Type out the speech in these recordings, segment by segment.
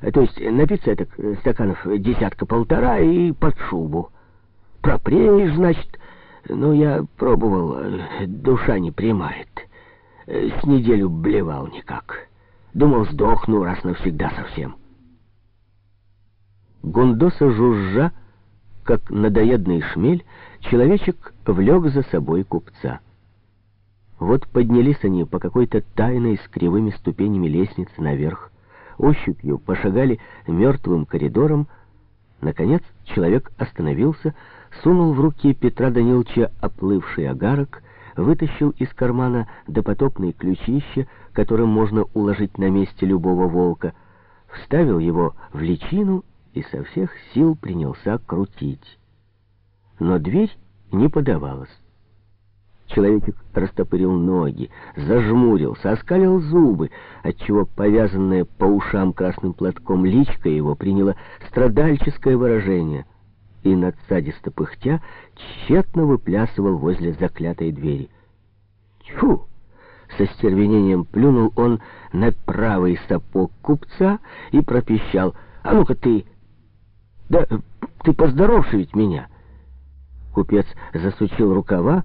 То есть напиться так стаканов десятка-полтора и под шубу. Пропреешь, значит. Ну, я пробовал, душа не примает. С неделю блевал никак. Думал, сдохну раз навсегда совсем. Гундоса жужжа, как надоедный шмель, человечек влек за собой купца. Вот поднялись они по какой-то тайной с кривыми ступенями лестницы наверх, ощупью пошагали мертвым коридором. Наконец человек остановился, сунул в руки Петра Даниловича оплывший огарок, вытащил из кармана допотопные ключище, которым можно уложить на месте любого волка, вставил его в личину и со всех сил принялся крутить. Но дверь не подавалась. Человечек растопырил ноги, зажмурился, оскалил зубы, отчего повязанная по ушам красным платком личка его приняла страдальческое выражение и, надсадисто пыхтя, тщетно выплясывал возле заклятой двери. «Тьфу!» — со стервенением плюнул он на правый сапог купца и пропищал. «А ну-ка ты! Да ты поздоровши ведь меня!» Купец засучил рукава,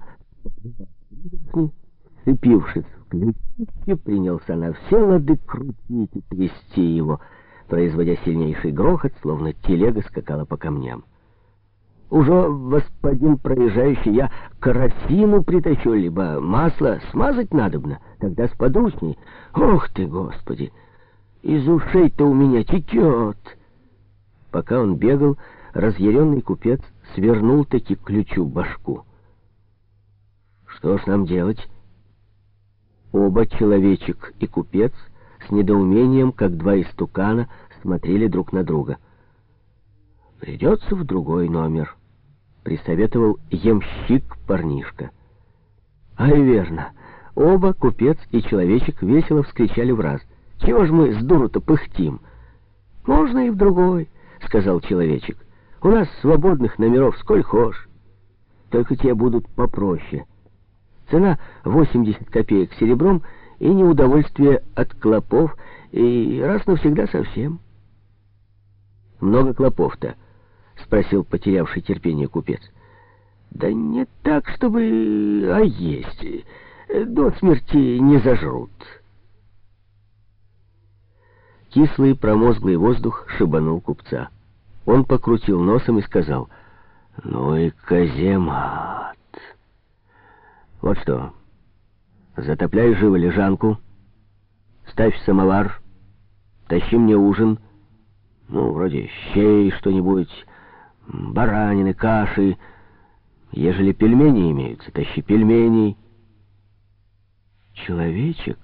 Вцепившись в ключище, принялся на все лады крутить и трясти его, производя сильнейший грохот, словно телега скакала по камням. «Уже, господин проезжающий, я карасину притащу, либо масло смазать надобно, тогда сподручней. Ох ты, Господи! Из ушей-то у меня текет!» Пока он бегал, разъяренный купец свернул таки ключу башку. Что ж нам делать? Оба, человечек и купец, с недоумением, как два истукана, смотрели друг на друга. «Придется в другой номер», — присоветовал ямщик-парнишка. «Ай, верно. Оба, купец и человечек, весело вскричали в раз. Чего ж мы с дуру-то пыхтим?» «Можно и в другой», — сказал человечек. «У нас свободных номеров сколь хошь. Только те будут попроще». Цена 80 копеек серебром и неудовольствие от клопов, и раз навсегда совсем. «Много клопов-то?» — спросил потерявший терпение купец. «Да не так, чтобы... а есть. До смерти не зажрут». Кислый промозглый воздух шибанул купца. Он покрутил носом и сказал, «Ну и казема!» Вот что. Затопляй живо лежанку, ставь самовар, тащи мне ужин, ну, вроде щей что-нибудь, баранины, каши. Ежели пельмени имеются, тащи пельменей. Человечек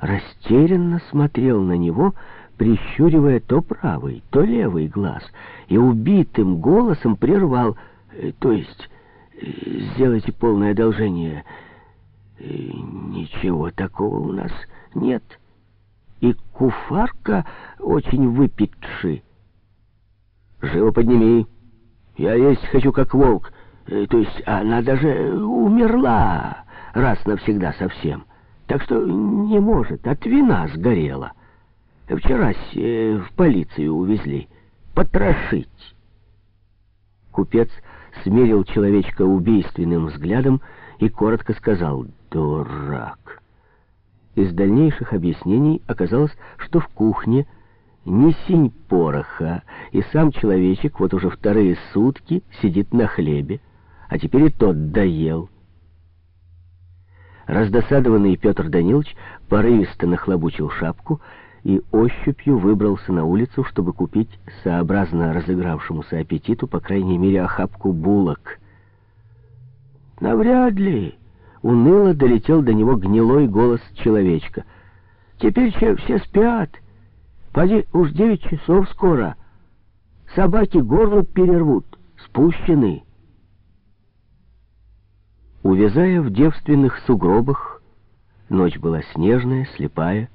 растерянно смотрел на него, прищуривая то правый, то левый глаз, и убитым голосом прервал, э, то есть сделайте полное одолжение. Ничего такого у нас нет. И куфарка очень выпитши. Живо подними. Я есть хочу как волк. Э, то есть она даже умерла раз навсегда совсем. Так что не может, от вина сгорела. Вчера э, в полицию увезли. Потрошить. Купец смерил человечка убийственным взглядом и коротко сказал «Дурак». Из дальнейших объяснений оказалось, что в кухне не синь пороха, и сам человечек вот уже вторые сутки сидит на хлебе, а теперь и тот доел. Раздосадованный Петр Данилович порывисто нахлобучил шапку и ощупью выбрался на улицу, чтобы купить, сообразно разыгравшемуся аппетиту, по крайней мере, охапку булок. «Навряд ли!» — уныло долетел до него гнилой голос человечка. «Теперь все спят. Поди, уж девять часов скоро. Собаки горло перервут, спущены». Увязая в девственных сугробах, ночь была снежная, слепая,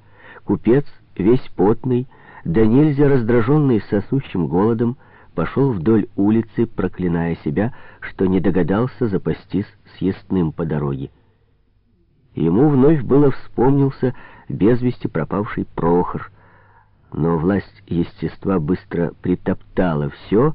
купец весь потный, да нельзя раздраженный сосущим голодом, пошел вдоль улицы, проклиная себя, что не догадался запастись съестным по дороге. Ему вновь было вспомнился без вести пропавший Прохор, Но власть естества быстро притоптала все,